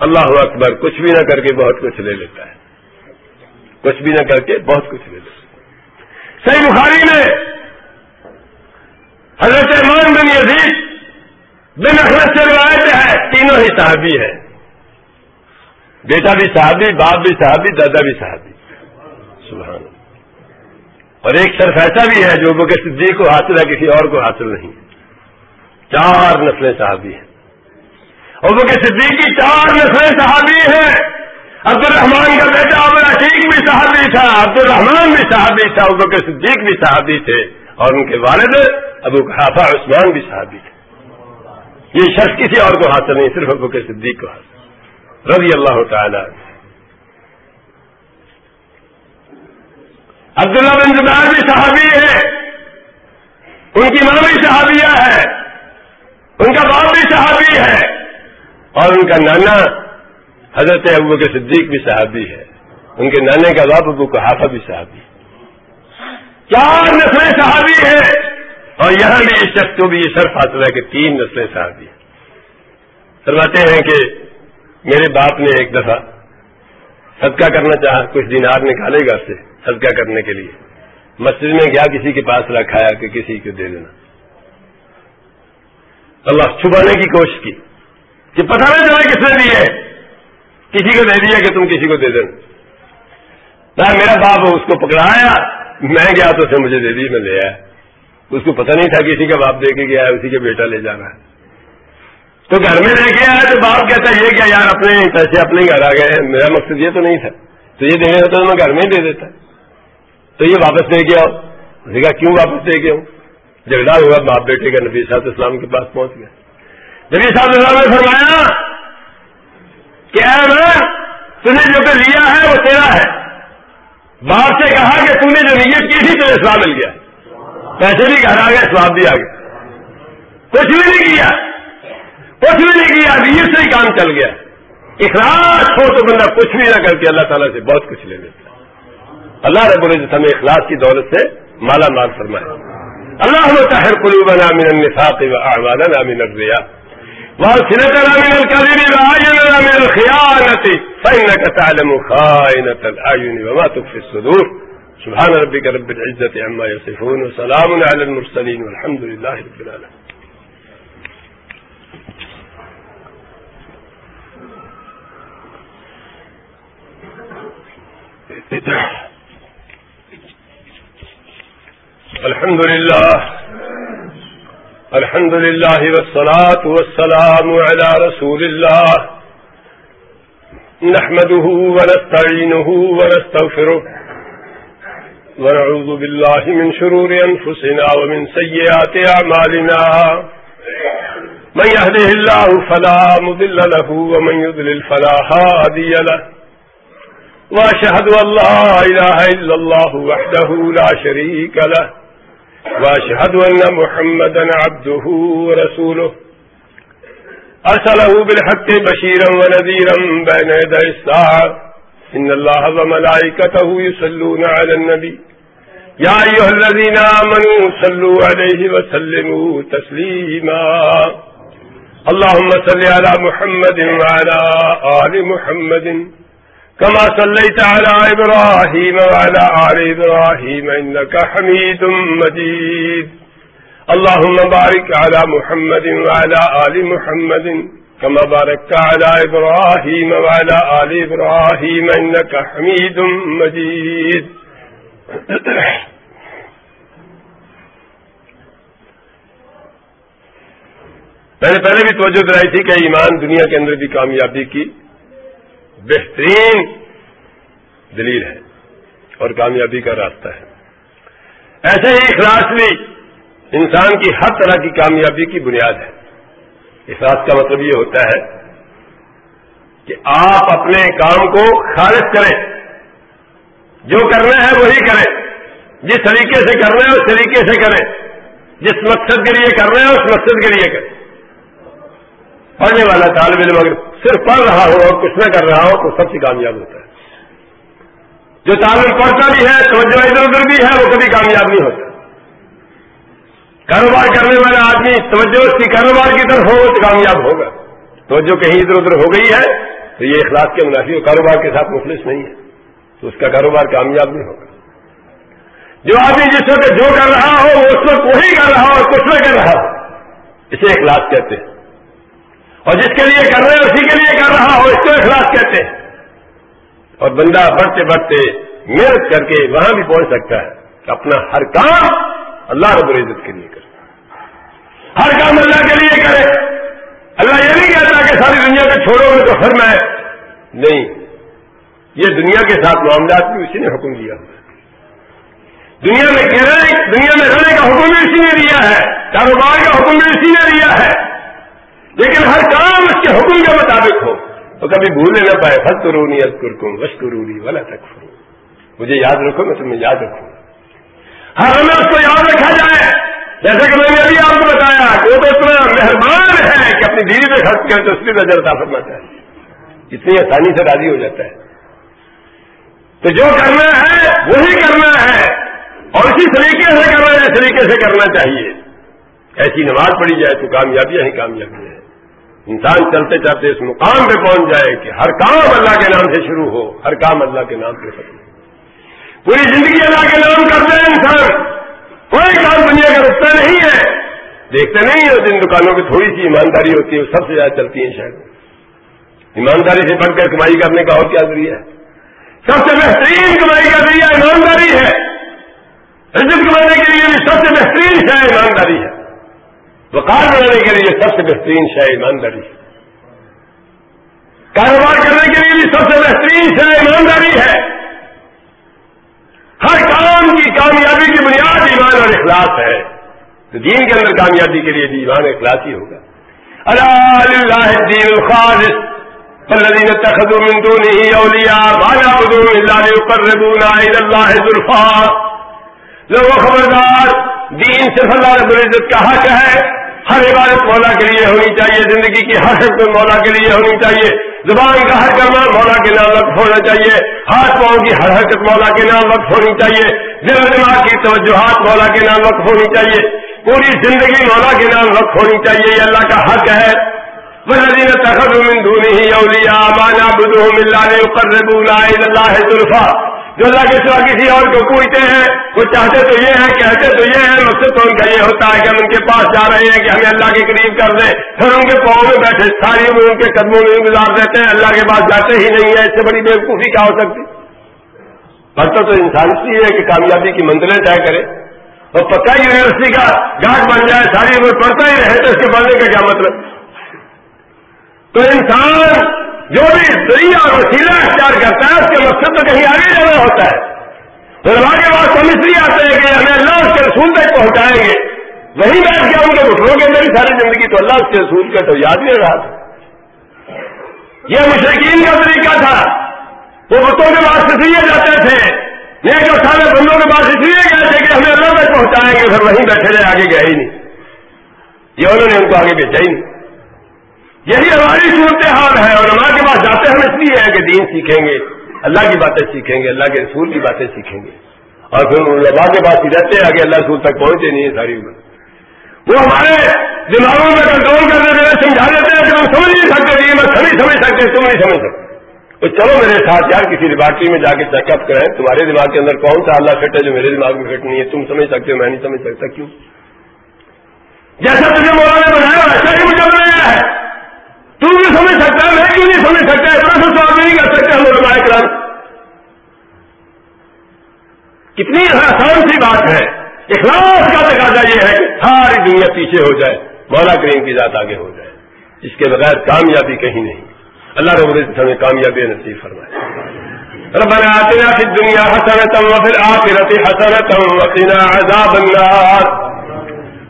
اللہ اکبر، کچھ بھی نہ کر کے بہت کچھ لے لیتا ہے۔ کچھ بھی نہ کر کے بہت کچھ لے لو صحیح بخاری میں حضرت ایمان بن یزید بن اخرت سے روایت ہے، تینوں ہی صحابی ہیں۔ بیٹا بھی صحابی، باپ بھی صحابی، دادا بھی صحابی۔ سبحان اور ایک شرف ایسا بھی ہے جو بک صدیق کو حاصل ہے، کسی اور کو حاصل نہیں چار نسلیں صحابی ہیں۔ اور بک صدیق کی چار نسلیں صحابی ہیں۔ عبد الرحمان کا بیٹا ابو عشیق بھی صحابی تھا عبد الرحمان بھی صحابی تھا، ابو کے صدیق بھی صحابی تھے، اور ان کے والد ابو خافا عثمان بھی صحابی تھے۔ یہ شخص کسی اور کو حاصل نہیں، صرف ابو کے صدیق کو حاصل۔ رضی اللہ تعالی عبداللہ بن زبیر بھی صحابی ہے ان کی ماں بھی صحابیہ ہے ان کا باپ بھی صحابی ہے اور ان کا نانا حضرت ابو کے صدیق بھی صحابی ہے ان کے نانے کا باپ ابو کا حافظ بھی صحابی چار نسلیں صحابی ہیں۔ اور یہاں بھی اس شخص کو بھی یہ شرف حاصل ہے کہ تین نسلیں صحابی ہیں۔ فرماتے ہیں کہ میرے باپ نے ایک دفعہ صدقہ کرنا چاہا؟ کچھ دینار نکالے گا سے صدقہ کرنے کے لیے؟ مسجد میں گیا کسی کے پاس رکھایا کہ کسی کو دے دینا؟ اللہ چھپانے کی کوشش کی کہ پتہ نہ چلا کس نے دیے کسی کو دے دیا کہ تم کسی کو دے دینا۔ میرا باپ اس کو پکڑایا، میں گیا تو اسے مجھے دے دی، میں لے آیا۔ اس کو پتہ نہیں تھا کسی کا باپ دے کے گیا ہے، اسی کا بیٹا لے جانا ہے۔ تو گھر میں لے کے آیا تو باپ کہتا ہے، یہ کیا یار، اپنے پیسے اپنے گھر آ گئے میرا مقصد یہ تو نہیں تھا۔ تو یہ دینے ہوتا تو میں گھر میں ہی دے دیتا۔ تو یہ واپس دے کے آؤ۔ کہا، کیوں واپس دے کے آؤں؟ جھگڑا ہوا، باپ بیٹے کا نبی صاحب اسلام کے پاس پہنچ گیا۔ نبی صاحب اسلام نے فرمایا کہ تم نے جو کہ لیا ہے، وہ تیرا ہے۔ باپ سے کہا کہ تم نے جو نیت کی تھی تو سواب مل گیا۔ پیسے بھی گھر آ گئے سواب بھی آ گیا کچھ بھی نہیں کیا۔ کچھ بھی نہیں کیا نیت سے ہی کام چل گیا۔ اخلاص ہو تو بندہ کچھ بھی نہ کر کے اللہ تعالیٰ سے بہت کچھ لے لیتا اللہ رب العزت ہمیں اخلاص کی دولت سے مالا مال فرمائے۔ اللہ طاہر قلوبنا من النفاق و من الرياء وألسنتنا من الكذب وأعيننا من الخيانة فإنك تعلم خائنة الأعين وما تخفي الصدور۔ سبحان ربك رب العزة عما يصفون وسلام على المرسلين والحمد لله رب العالمين الحمد لله الحمد لله والصلاة والسلام على رسول الله نحمده ونستعينه ونستغفره ونعوذ بالله من شرور أنفسنا ومن سيئات أعمالنا من يهده الله فلا مضل له ومن يضلل فلا هادي له وأشهد أن لا إله إلا الله وحده لا شريك له، وأشهد أن محمدا عبده ورسوله. أرسله بالحق بشيرا ونذيرا بين يدي الساعة. إن الله وملائكته يسلون على النبي. يا أيها الذين آمنوا صلوا عليه وسلموا تسليما. اللهم صل على محمد وعلى آل محمد. كما صليت على إبراهيم وعلى آل إبراهيم إنك حميد مجيد. اللهم بارك على محمد وعلى آل محمد كما باركت على إبراهيم وعلى آل إبراهيم إنك حميد مجيد. میں نے پہلے بھی توجہ کرائی تھی کہ ایمان دنیا کے اندر بھی کامیابی کی بہترین دلیل ہے اور کامیابی کا راستہ ہے۔ ایسے ہی اخلاص بھی انسان کی ہر طرح کی کامیابی کی بنیاد ہے۔ اخلاص کا مطلب یہ ہوتا ہے کہ آپ اپنے کام کو خارج کریں۔ جو کرنا ہے وہی کریں۔ جس طریقے سے کرنا ہے اس طریقے سے کریں۔ جس مقصد کے لیے کرنا ہے اس مقصد کے لیے کریں۔ پڑھنے والا طالب علم اگر صرف پڑھ رہا ہو اور کچھ نہ کر رہا ہو تو سب سے کامیاب ہوتا ہے۔ جو طالب پڑھتا بھی ہے، توجہ ادھر ادھر بھی ہے، وہ کبھی کامیاب نہیں ہوتا۔ کاروبار کرنے والا آدمی توجہ اس کی کاروبار کی طرف ہو تو کامیاب ہوگا۔ توجہ کہیں ادھر ادھر ہو گئی ہے، تو یہ اخلاق کے منافی کاروبار کے ساتھ مخلص نہیں ہے۔ تو اس کا کاروبار کامیاب نہیں ہوگا۔ جو آدمی جس وقت جو کر رہا ہو، وہ اس وقت وہی کر رہا ہو اور کچھ نہ کر رہا ہو۔ اسے اخلاق کہتے ہیں۔ اور جس کے لیے کر رہے ہیں، اسی کے لیے کر رہا ہو اس کو اخلاص کہتے ہیں۔ اور بندہ بڑھتے بڑھتے محنت کر کے وہاں بھی پہنچ سکتا ہے کہ اپنا ہر کام اللہ رب العزت کے لیے کرے۔ ہر کام اللہ کے لیے کرے۔ اللہ یہ نہیں کہتا کہ ساری دنیا کو چھوڑو گے تو ہر میں نہیں۔ یہ دنیا کے ساتھ معاملات بھی اسی نے حکم دیا دنیا میں رہے دنیا میں رہنے کا حکم بھی اسی نے دیا ہے۔ کاروبار کا حکم بھی اسی نے دیا ہے۔ لیکن ہر کام اس کے حکم کے مطابق ہو۔ تو کبھی بھولنے نہ پائے فت رونی ازکر کو وشکرونی والا تک مجھے یاد رکھو، میں تمہیں یاد رکھوں۔ ہر ہمیں اس کو یاد رکھا جائے۔ جیسے کہ میں نے ابھی آپ کو بتایا وہ تو اتنا مہربان ہے کہ اپنی دیوی پہ خرچ کرے تو اس کی نظر عطا فرماتا چاہیے اتنی آسانی سے راضی ہو جاتا ہے۔ تو جو کرنا ہے، وہی کرنا ہے۔ اور اسی طریقے سے کرنا ہے اس طریقے سے کرنا چاہیے۔ ایسی نماز پڑھی جائے تو کامیابیاں ہی کامیابی ہے انسان چلتے چلتے اس مقام پہ پہنچ جائے کہ ہر کام اللہ کے نام سے شروع ہو، ہر کام اللہ کے نام سے ختم ہو۔ پوری زندگی اللہ کے نام کرتے ہیں انسان۔ کوئی کام دنیا کا رکتا نہیں ہے۔ دیکھتے نہیں ہیں جن دکانوں کی تھوڑی سی ایمانداری ہوتی ہے، وہ سب سے زیادہ چلتی ہیں شاید۔ ایمانداری سے بڑھ کر کمائی کرنے کا اور کیا ذریعہ ہے؟ سب سے بہترین کمائی کا ذریعہ ایمانداری ہے۔ رجت کمانے کے لیے بھی سب سے بہترین شاید ایمانداری ہے۔ وقار بنانے کے لیے سب سے بہترین شہ ایمانداری ہے۔ کاروبار کرنے کے لیے بھی سب سے بہترین شہ ایمانداری ہے۔ ہر کام کی کامیابی کی بنیاد ایمان اور اخلاص ہے۔ تو دین کے اندر کامیابی کے لیے بھی ایمان اخلاص ہی ہوگا۔ اللہ الدین الخالص الذين اتخذوا من دونه اولياء ما يعبدون الا ليقربونا الى الله زلفى لوگوں خبردار، دین صرف اللہ رب العزت کا حق ہے۔ ہر عبادت مولا کے لیے ہونی چاہیے، زندگی کی ہر حرکت مولا کے لیے ہونی چاہیے، زبان کا ہر کرنا مولا کے نام وقت ہونا چاہیے، ہاتھ پاؤں کی ہر حرکت مولا کے نام وقت ہونی چاہیے، دل دماغ کی توجہات مولا کے نام وقت ہونی چاہیے، پوری زندگی مولا کے نام وقت ہونی چاہیے، یہ اللہ کا حق ہے۔ وزیر تخت من دونی اولیا مانا بدو ملا نے اللہ ظلفا جو اللہ کے سوا کسی اور کو پوچھتے ہیں، وہ چاہتے تو یہ ہے کہتے تو یہ ہے مقصد تو ان کا یہ ہوتا ہے کہ ہم ان کے پاس جا رہے ہیں کہ ہمیں اللہ کے قریب کر دیں۔ پھر ان کے پاؤں میں بیٹھے، ساری عمر ان کے قدموں میں گزار دیتے ہیں، اللہ کے پاس جاتے ہی نہیں ہے اس سے بڑی بیوقوفی کیا ہو سکتی؟ پڑھتا تو انسان اس لیے ہے کہ کامیابی کی منزلیں طے کرے۔ اور پکا یونیورسٹی کا گاٹ بن جائے، ساری عمر پڑھتا ہی رہے تو اس کے پڑھنے کا کیا مطلب؟ تو انسان جو بھی ذریعہ اور وسیلہ اختیار کرتا ہے، اس کے مقصد تو کہیں آگے جانا ہوتا ہے۔ تو اللہ کے بعد ہم اس لیے آتے ہیں کہ ہمیں اللہ اس کے رسول تک پہنچائیں گے۔ وہی بیٹھ کے ان کے گھٹنوں کے میری ساری زندگی تو اللہ اس کے رسول کا تو یاد نہیں رہا تھا۔ یہ مشرقین کا طریقہ تھا۔ وہ بتوں کے پاس اس لیے جاتے تھے۔ یہ جو سارے بندوں کے پاس اس لیے گئے تھے کہ ہمیں اللہ تک پہنچائیں گے، پھر وہیں بیٹھے رہے، آگے گئے ہی نہیں۔ یہ انہوں نے ان کو آگے بھیجا ہی نہیں۔ یہی ہماری صورت حال ہے اور اللہ کے پاس جاتے ہم اس لیے ہیں کہ دین سیکھیں گے، اللہ کی باتیں سیکھیں گے، اللہ کے رسول کی باتیں سیکھیں گے۔ اور پھر لبا کے پاس ہی رہتے ہیں، آگے اللہ سور تک پہنچے نہیں ہے ساری عمر۔ وہ ہمارے دماغوں میں کنٹرول کر دیتے ہیں سمجھا دیتے ہیں کہ تم سمجھ نہیں سکتے یہ میں سبھی سمجھ سکتے تم نہیں سمجھ سکتے۔ تو چلو میرے ساتھ یار، کسی لیبارٹری میں جا کے چیک اپ کریں۔ تمہارے دماغ کے اندر کون سا اللہ فٹ ہے جو میرے دماغ میں فٹ نہیں ہے؟ تم سمجھ سکتے ہو، میں نہیں سمجھ سکتا، کیوں؟ جیسا تجھے مولا نے بنایا، ویسا ہی مجھے بنایا ہے۔ تو بھی سمجھ سکتا ہے میں کیوں نہیں سمجھ سکتا؟ اتنا سا سوال نہیں کر سکتے ہم لوگ کرام۔ کتنی آسان سی بات ہے۔ اخلاص کا تقاضا یہ ہے کہ ساری دنیا پیچھے ہو جائے، مولا کریم کی ذات آگے ہو جائے۔ اس کے بغیر کامیابی کہیں نہیں۔ اللہ رب العزت ہمیں کامیابی نصیب فرمائے۔ ربنا آتنا في الدنيا حسنة وفي الآخرة حسنة وقنا عذاب النار۔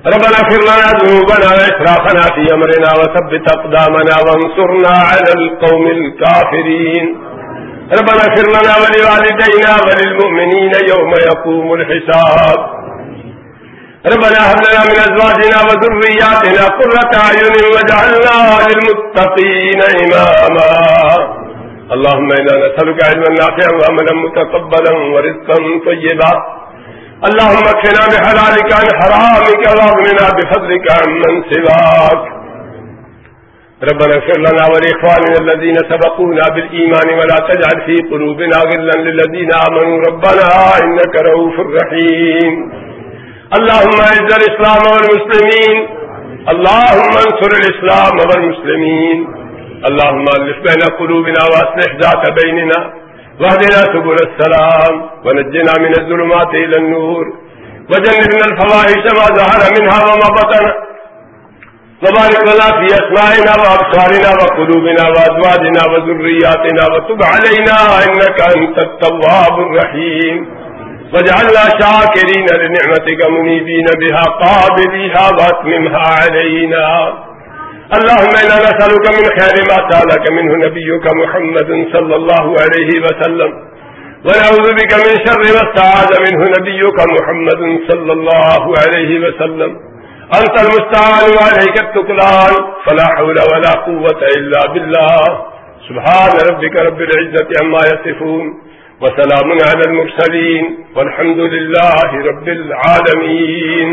ربنا اغفر لنا ذنوبنا وإسرافنا في أمرنا وثبت أقدامنا وانصرنا على القوم الكافرين. ربنا اغفر لنا ولوالدينا وللمؤمنين يوم يقوم الحساب. ربنا هب لنا من ازواجنا وذرياتنا قرة اعين واجعلنا للمتقين اماما اللهم انا نسالك علما نافعا وعملا متقبلا ورزقا طيبا. اللہ مکھینا میں اللهم اكفنا بحلالك عن حرامك واغننا بفضلك عمن سواك. ربنا اغفر لنا ولاخواننا الذين سبقونا بالايمان ولا تجعل في قلوبنا غلا للذين امنوا ربنا انك رؤوف رحيم. اللهم اعز الاسلام والمسلمين. اللهم انصر الاسلام والمسلمين. اللهم الف بين قلوبنا واصلح ذات بيننا. واهدنا سبل السلام ونجنا من الظلمات الى النور وجنبنا الفواحش ما ظهر منها وما بطن وبارك لنا في اسماعنا وابصارنا وقلوبنا وازواجنا وذرياتنا وتب علينا انك انت التواب الرحيم واجعلنا شاكرين لنعمتك منيبين بها قابليها واتممها علينا اللهم إنا نسألك من خير ما سألك منه نبيك محمد صلى الله عليه وسلم، ونعوذ بك من شر ما استعاذ منه نبيك محمد صلى الله عليه وسلم. أنت المستعان وعليك التكلان فلا حول ولا قوة إلا بالله. سبحان ربك رب العزة عما يصفون، وسلام على المرسلين، والحمد لله رب العالمين.